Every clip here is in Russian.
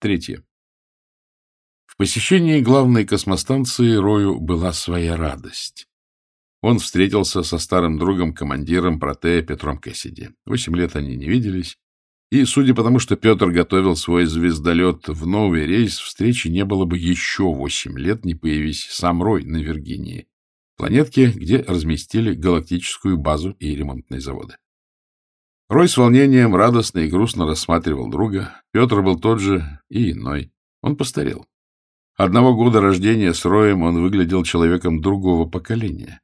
Третье. В посещении главной космостанции Рою была своя радость. Он встретился со старым другом-командиром Протея Петром Кэссиди. Восемь лет они не виделись, и, судя по тому, что Петр готовил свой звездолет в новый рейс, встречи не было бы еще восемь лет, не появись сам Рой на Виргинии, планетке, где разместили галактическую базу и ремонтные заводы. Рой с волнением радостно и грустно рассматривал друга. Петр был тот же и иной. Он постарел. Одного года рождения с Роем он выглядел человеком другого поколения.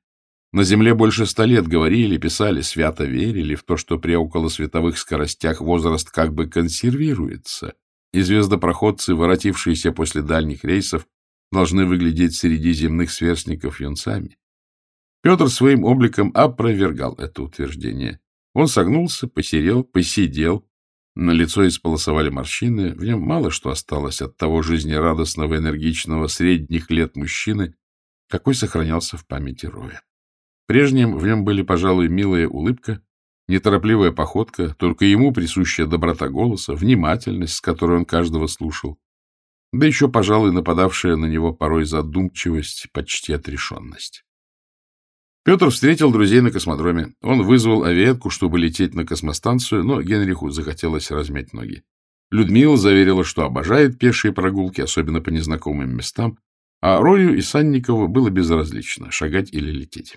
На Земле больше ста лет говорили, писали, свято верили в то, что при околосветовых скоростях возраст как бы консервируется, и звездопроходцы, воротившиеся после дальних рейсов, должны выглядеть среди земных сверстников юнцами. Петр своим обликом опровергал это утверждение. Он согнулся, посерел, посидел, на лицо исполосовали морщины, в нем мало что осталось от того жизнерадостного, энергичного, средних лет мужчины, какой сохранялся в памяти Роя. Прежним в нем были, пожалуй, милая улыбка, неторопливая походка, только ему присущая доброта голоса, внимательность, с которой он каждого слушал, да еще, пожалуй, нападавшая на него порой задумчивость, почти отрешенность. Петр встретил друзей на космодроме. Он вызвал авиетку, чтобы лететь на космостанцию, но Генриху захотелось размять ноги. Людмила заверила, что обожает пешие прогулки, особенно по незнакомым местам, а Рою и Санникову было безразлично, шагать или лететь.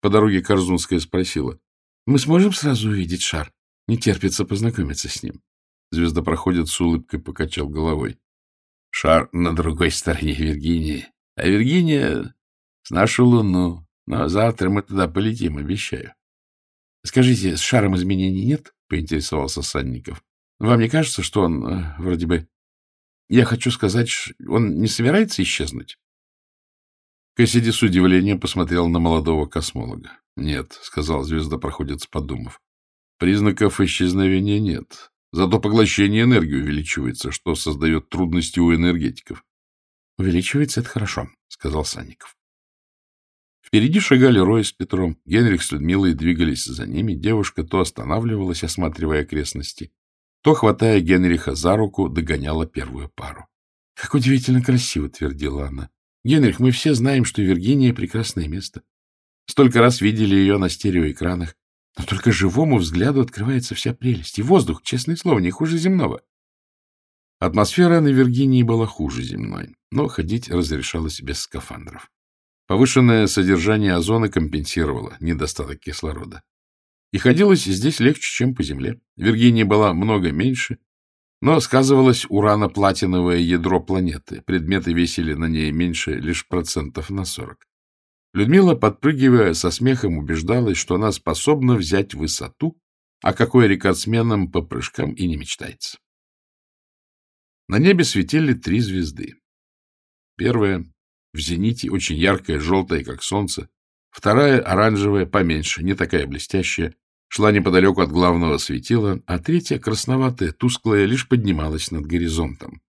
По дороге Корзунская спросила. — Мы сможем сразу увидеть шар? Не терпится познакомиться с ним. Звездопроходец с улыбкой покачал головой. — Шар на другой стороне Виргинии, а Виргиния с нашу Луну. Но завтра мы туда полетим, обещаю. — Скажите, с шаром изменений нет? — поинтересовался Санников. — Вам не кажется, что он э, вроде бы... Я хочу сказать, он не собирается исчезнуть? Кассиди с удивлением посмотрел на молодого космолога. — Нет, — сказал звездопроходец, подумав. — Признаков исчезновения нет. Зато поглощение энергии увеличивается, что создает трудности у энергетиков. — Увеличивается — это хорошо, — сказал Санников. Впереди шагали Рой с Петром. Генрих с Людмилой двигались за ними. Девушка то останавливалась, осматривая окрестности, то, хватая Генриха за руку, догоняла первую пару. — Как удивительно красиво, — твердила она. Генрих, мы все знаем, что Виргиния — прекрасное место. Столько раз видели ее на стереоэкранах. Но только живому взгляду открывается вся прелесть. И воздух, честное слово, не хуже земного. Атмосфера на Виргинии была хуже земной, но ходить разрешалось без скафандров. Повышенное содержание озона компенсировало недостаток кислорода. И ходилось здесь легче, чем по земле. Виргиния была много меньше, но сказывалось урано-платиновое ядро планеты. Предметы весили на ней меньше лишь процентов на 40. Людмила, подпрыгивая со смехом, убеждалась, что она способна взять высоту, а какой рекордсменом по прыжкам и не мечтается. На небе светили три звезды. Первая в зените, очень яркая, желтая, как солнце. Вторая оранжевая, поменьше, не такая блестящая, шла неподалеку от главного светила, а третья, красноватая, тусклая, лишь поднималась над горизонтом.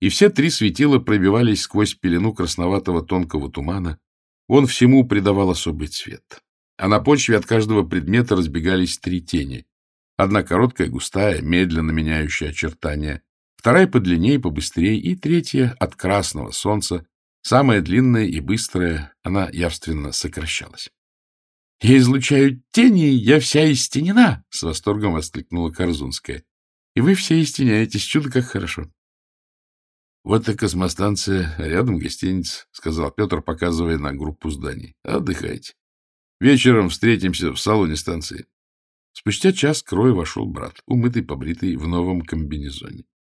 И все три светила пробивались сквозь пелену красноватого тонкого тумана. Он всему придавал особый цвет. А на почве от каждого предмета разбегались три тени. Одна короткая, густая, медленно меняющая очертания, вторая подлиннее побыстрее, и третья от красного солнца, самая длинная и быстрая, она явственно сокращалась. — Я излучаю тени, я вся истинена! — с восторгом воскликнула Корзунская. — И вы все истиняетесь, чудо как хорошо. — Вот и космостанция, рядом гостиница, — сказал Петр, показывая на группу зданий. — Отдыхайте. Вечером встретимся в салоне станции. Спустя час к вошел брат, умытый, побритый, в новом комбинезоне. —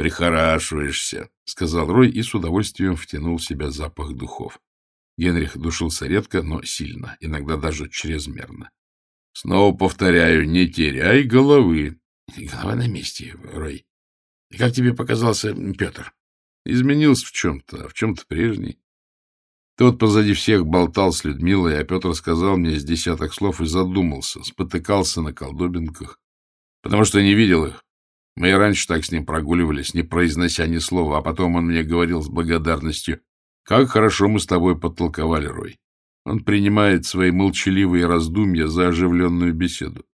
Прихорашиваешься, — сказал Рой и с удовольствием втянул в себя запах духов. Генрих душился редко, но сильно, иногда даже чрезмерно. — Снова повторяю, не теряй головы. — Голова на месте, Рой. Как тебе показался Петр? Изменился в чем-то, в чем-то прежний. Тот позади всех болтал с Людмилой, а Петр сказал мне с десяток слов и задумался, спотыкался на колдобинках, потому что не видел их. Мы и раньше так с ним прогуливались, не произнося ни слова, а потом он мне говорил с благодарностью, как хорошо мы с тобой подтолковали, Рой. Он принимает свои молчаливые раздумья за оживленную беседу.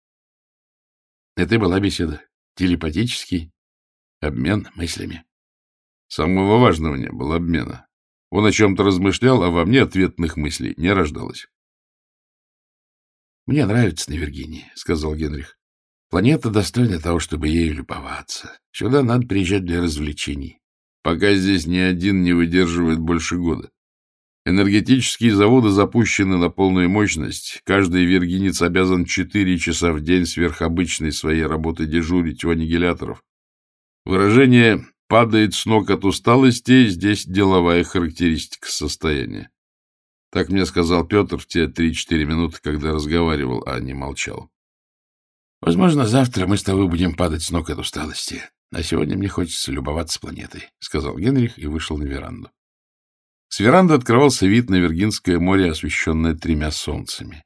Это была беседа. Телепатический. Обмен мыслями. Самого важного не было обмена. Он о чем-то размышлял, а во мне ответных мыслей не рождалось. — Мне нравится на Виргинии, — сказал Генрих. — Планета достойна того, чтобы ею любоваться. Сюда надо приезжать для развлечений. Пока здесь ни один не выдерживает больше года. Энергетические заводы запущены на полную мощность. Каждый виргинец обязан четыре часа в день сверхобычной своей работы дежурить у аннигиляторов. Выражение «падает с ног от усталости» здесь деловая характеристика состояния. Так мне сказал Петр в те три-четыре минуты, когда разговаривал, а не молчал. Возможно, завтра мы с тобой будем падать с ног от усталости. А сегодня мне хочется любоваться планетой, — сказал Генрих и вышел на веранду. С веранды открывался вид на Виргинское море, освещенное тремя солнцами.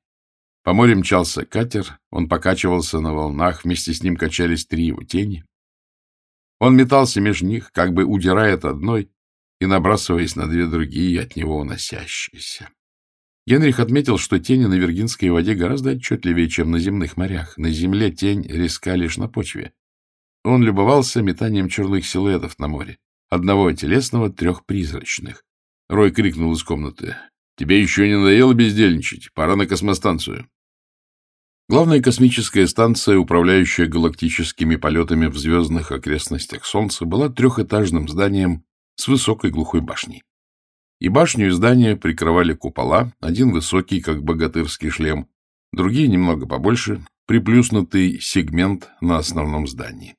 По морю мчался катер, он покачивался на волнах, вместе с ним качались три его тени. Он метался меж них, как бы удирая от одной и набрасываясь на две другие, от него уносящиеся. Генрих отметил, что тени на Виргинской воде гораздо отчетливее, чем на земных морях. На земле тень резка лишь на почве. Он любовался метанием черных силуэтов на море. Одного телесного, трех призрачных. Рой крикнул из комнаты. — Тебе еще не надоело бездельничать? Пора на космостанцию. Главная космическая станция, управляющая галактическими полетами в звездных окрестностях Солнца, была трехэтажным зданием с высокой глухой башней. И башню и здание прикрывали купола, один высокий, как богатырский шлем, другие немного побольше, приплюснутый сегмент на основном здании.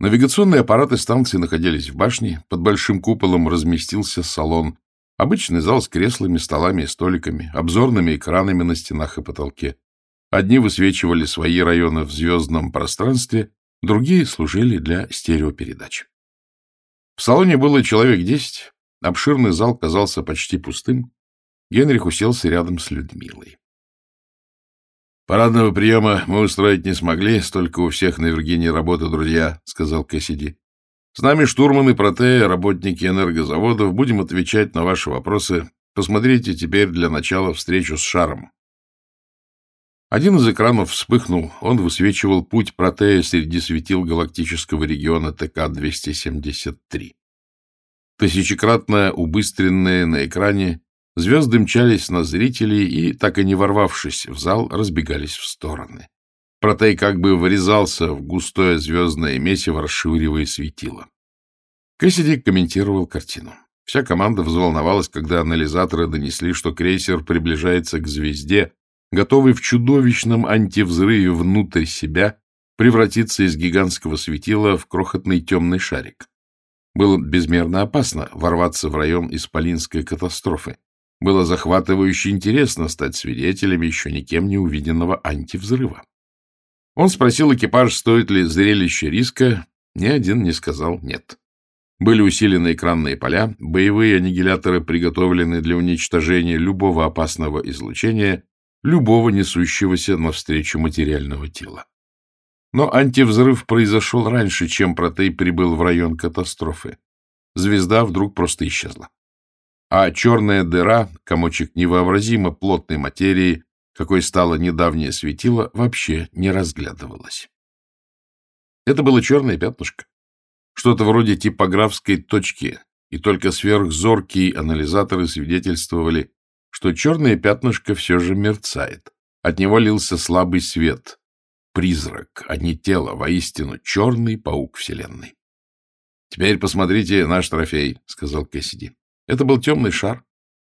Навигационные аппараты станции находились в башне, под большим куполом разместился салон, обычный зал с креслами, столами и столиками, обзорными экранами на стенах и потолке. Одни высвечивали свои районы в звездном пространстве, другие служили для стереопередач. В салоне было человек десять, Обширный зал казался почти пустым. Генрих уселся рядом с Людмилой. «Парадного приема мы устроить не смогли, столько у всех на Виргинии работы, друзья», — сказал Кэссиди. «С нами штурманы, протеи, работники энергозаводов. Будем отвечать на ваши вопросы. Посмотрите теперь для начала встречу с шаром». Один из экранов вспыхнул. Он высвечивал путь протея среди светил галактического региона ТК-273. Тысячекратно убыстренные на экране, звезды мчались на зрителей и, так и не ворвавшись в зал, разбегались в стороны. Протей как бы вырезался в густое звездное месиво, расширивая светило. Кэссиди комментировал картину. Вся команда взволновалась, когда анализаторы донесли, что крейсер приближается к звезде, готовый в чудовищном антивзрыве внутрь себя превратиться из гигантского светила в крохотный темный шарик. Было безмерно опасно ворваться в район исполинской катастрофы. Было захватывающе интересно стать свидетелями еще никем не увиденного антивзрыва. Он спросил экипаж, стоит ли зрелище риска. Ни один не сказал «нет». Были усилены экранные поля, боевые аннигиляторы приготовлены для уничтожения любого опасного излучения, любого несущегося навстречу материального тела. Но антивзрыв произошел раньше, чем Протей прибыл в район катастрофы. Звезда вдруг просто исчезла. А черная дыра, комочек невообразимо плотной материи, какой стало недавнее светило, вообще не разглядывалось. Это было черное пятнышко, что-то вроде типографской точки, и только сверхзоркие анализаторы свидетельствовали, что черное пятнышко все же мерцает. От него лился слабый свет, призрак, а не тело, воистину черный паук Вселенной. — Теперь посмотрите наш трофей, — сказал Кэссиди. Это был темный шар,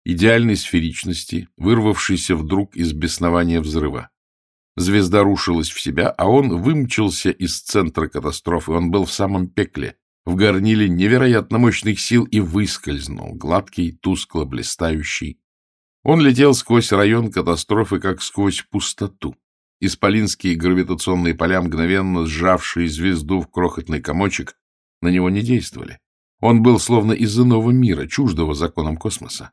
идеальной сферичности, вырвавшийся вдруг из беснования взрыва. Звезда рушилась в себя, а он вымчался из центра катастрофы. Он был в самом пекле, в горниле невероятно мощных сил и выскользнул, гладкий, тускло блистающий. Он летел сквозь район катастрофы, как сквозь пустоту. Исполинские гравитационные поля, мгновенно сжавшие звезду в крохотный комочек, на него не действовали. Он был словно из иного мира, чуждого законам космоса.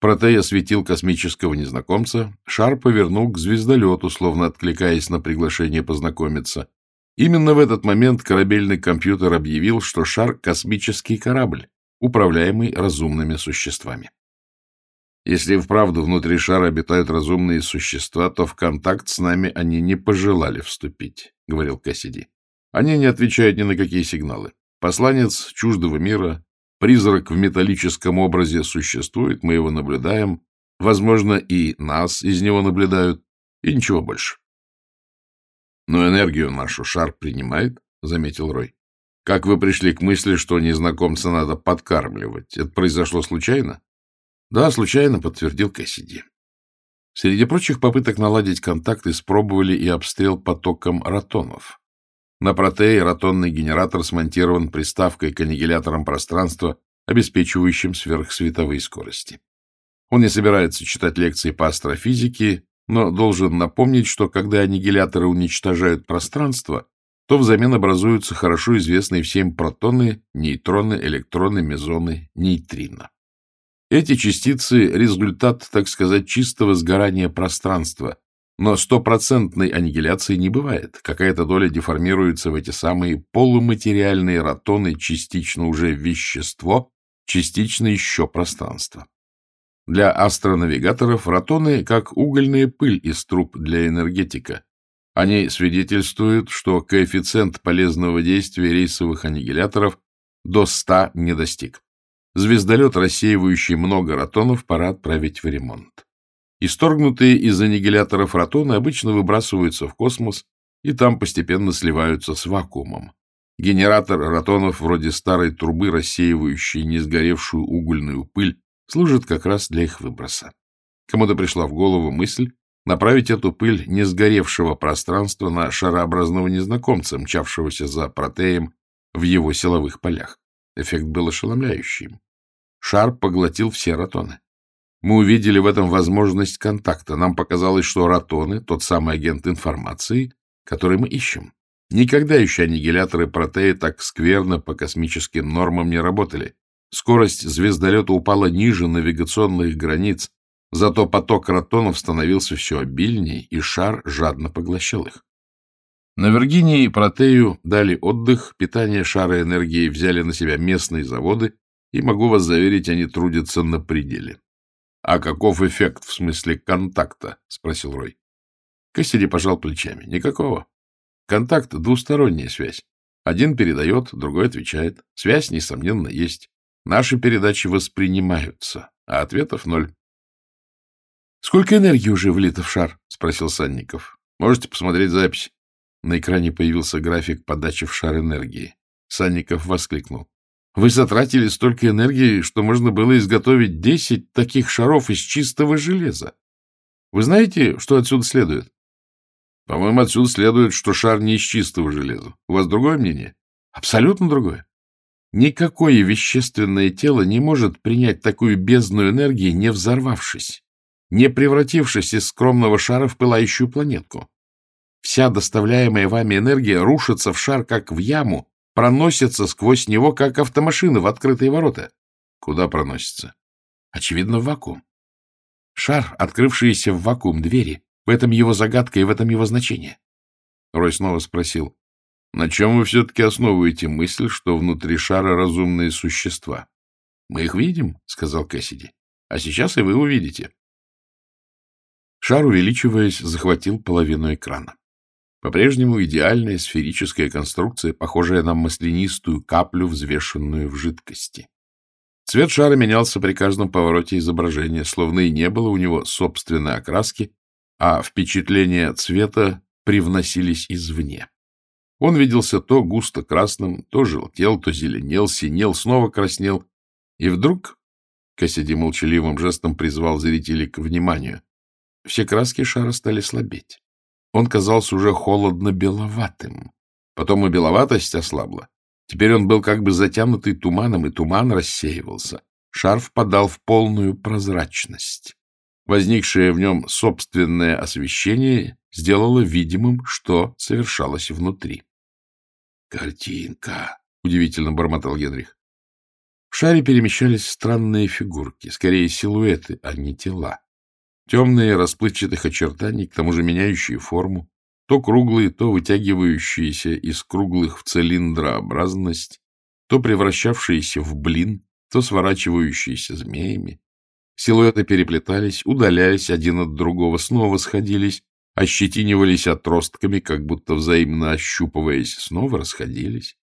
Протей осветил космического незнакомца, шар повернул к звездолету, словно откликаясь на приглашение познакомиться. Именно в этот момент корабельный компьютер объявил, что шар — космический корабль, управляемый разумными существами. Если вправду внутри шара обитают разумные существа, то в контакт с нами они не пожелали вступить, — говорил Кассиди. Они не отвечают ни на какие сигналы. Посланец чуждого мира, призрак в металлическом образе существует, мы его наблюдаем, возможно, и нас из него наблюдают, и ничего больше. Но энергию нашу шар принимает, — заметил Рой. Как вы пришли к мысли, что незнакомца надо подкармливать? Это произошло случайно? Да, случайно, подтвердил Кэссиди. Среди прочих попыток наладить контакт испробовали и обстрел потоком ротонов. На протее ротонный генератор смонтирован приставкой к аннигиляторам пространства, обеспечивающим сверхсветовые скорости. Он не собирается читать лекции по астрофизике, но должен напомнить, что когда аннигиляторы уничтожают пространство, то взамен образуются хорошо известные всем протоны, нейтроны, электроны, мезоны, нейтрино. Эти частицы – результат, так сказать, чистого сгорания пространства, но стопроцентной аннигиляции не бывает. Какая-то доля деформируется в эти самые полуматериальные ротоны, частично уже вещество, частично еще пространство. Для астронавигаторов ротоны как угольная пыль из труб для энергетика. Они свидетельствуют, что коэффициент полезного действия рейсовых аннигиляторов до 100 не достиг. Звездолет, рассеивающий много ротонов, пора отправить в ремонт. Исторгнутые из аннигиляторов ротоны обычно выбрасываются в космос и там постепенно сливаются с вакуумом. Генератор ротонов, вроде старой трубы, рассеивающей несгоревшую угольную пыль, служит как раз для их выброса. Кому-то пришла в голову мысль направить эту пыль несгоревшего пространства на шарообразного незнакомца, мчавшегося за протеем в его силовых полях. Эффект был ошеломляющим. Шар поглотил все ротоны. Мы увидели в этом возможность контакта. Нам показалось, что ротоны — тот самый агент информации, который мы ищем. Никогда еще аннигиляторы протея так скверно по космическим нормам не работали. Скорость звездолета упала ниже навигационных границ, зато поток ротонов становился все обильнее, и шар жадно поглощал их. На Виргинии Протею дали отдых, питание шара энергии взяли на себя местные заводы, и, могу вас заверить, они трудятся на пределе. — А каков эффект в смысле контакта? — спросил Рой. Кассиди пожал плечами. — Никакого. Контакт — двусторонняя связь. Один передает, другой отвечает. Связь, несомненно, есть. Наши передачи воспринимаются, а ответов ноль. — Сколько энергии уже влито в шар? — спросил Санников. — Можете посмотреть запись. На экране появился график подачи в шар энергии. Санников воскликнул. — Вы затратили столько энергии, что можно было изготовить десять таких шаров из чистого железа. Вы знаете, что отсюда следует? — По-моему, отсюда следует, что шар не из чистого железа. У вас другое мнение? — Абсолютно другое. Никакое вещественное тело не может принять такую бездну энергии, не взорвавшись, не превратившись из скромного шара в пылающую планетку. Вся доставляемая вами энергия рушится в шар, как в яму, проносится сквозь него, как автомашина в открытые ворота. Куда проносится? Очевидно, в вакуум. Шар, открывшийся в вакуум двери, в этом его загадка и в этом его значение. Рой снова спросил, на чем вы все-таки основываете мысль, что внутри шара разумные существа? — Мы их видим, — сказал Кэссиди. — А сейчас и вы увидите. Шар, увеличиваясь, захватил половину экрана. По-прежнему идеальная сферическая конструкция, похожая на маслянистую каплю, взвешенную в жидкости. Цвет шара менялся при каждом повороте изображения, словно и не было у него собственной окраски, а впечатления цвета привносились извне. Он виделся то густо красным, то желтел, то зеленел, синел, снова краснел. И вдруг Кассиди молчаливым жестом призвал зрителей к вниманию. Все краски шара стали слабеть. Он казался уже холодно-беловатым. Потом и беловатость ослабла. Теперь он был как бы затянутый туманом, и туман рассеивался. Шар впадал в полную прозрачность. Возникшее в нем собственное освещение сделало видимым, что совершалось внутри. «Картинка!» — удивительно бормотал Генрих. В шаре перемещались странные фигурки, скорее силуэты, а не тела. Темные расплывчатых очертаний, к тому же меняющие форму, то круглые, то вытягивающиеся из круглых в цилиндрообразность, то превращавшиеся в блин, то сворачивающиеся змеями. Силуэты переплетались, удалялись один от другого, снова сходились, ощетинивались отростками, как будто взаимно ощупываясь, снова расходились.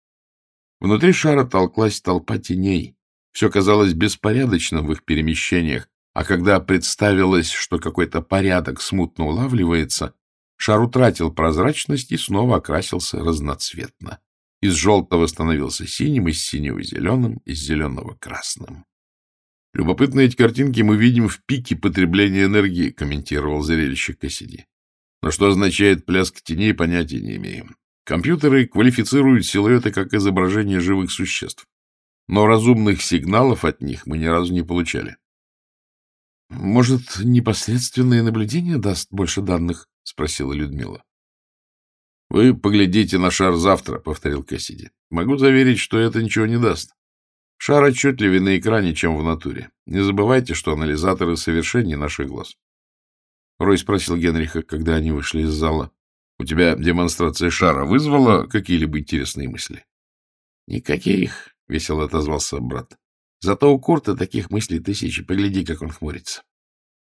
Внутри шара толклась толпа теней. Все казалось беспорядочным в их перемещениях, а когда представилось, что какой-то порядок смутно улавливается, шар утратил прозрачность и снова окрасился разноцветно. Из желтого становился синим, из синего — зеленым, из зеленого — красным. Любопытно эти картинки мы видим в пике потребления энергии, комментировал зрелище Кассиди. Но что означает пляск теней, понятия не имеем. Компьютеры квалифицируют силуэты как изображение живых существ. Но разумных сигналов от них мы ни разу не получали. — Может, непосредственное наблюдение даст больше данных? — спросила Людмила. — Вы поглядите на шар завтра, — повторил Кассиди. — Могу заверить, что это ничего не даст. Шар отчетливее на экране, чем в натуре. Не забывайте, что анализаторы совершеннее наших глаз. Рой спросил Генриха, когда они вышли из зала. — У тебя демонстрация шара вызвала какие-либо интересные мысли? — Никаких, — весело отозвался брат. — Зато у Курта таких мыслей тысячи. Погляди, как он хмурится.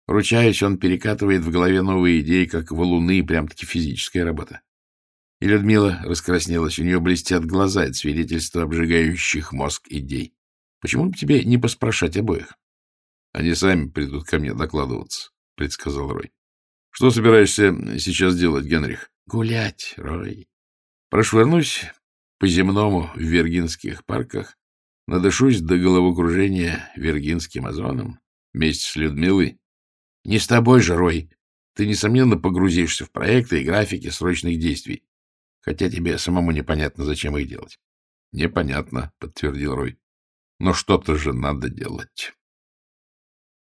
Ручаюсь, он перекатывает в голове новые идеи, как валуны, прям-таки физическая работа. И Людмила раскраснелась, у нее блестят глаза, это свидетельство обжигающих мозг идей. Почему бы тебе не поспрашать обоих? — Они сами придут ко мне докладываться, — предсказал Рой. — Что собираешься сейчас делать, Генрих? — Гулять, Рой. Прошвырнусь по-земному в виргинских парках, надышусь до головокружения виргинским озоном вместе с Людмилой. — Не с тобой же, Рой. Ты, несомненно, погрузишься в проекты и графики срочных действий хотя тебе самому непонятно, зачем их делать. — Непонятно, — подтвердил Рой. — Но что-то же надо делать.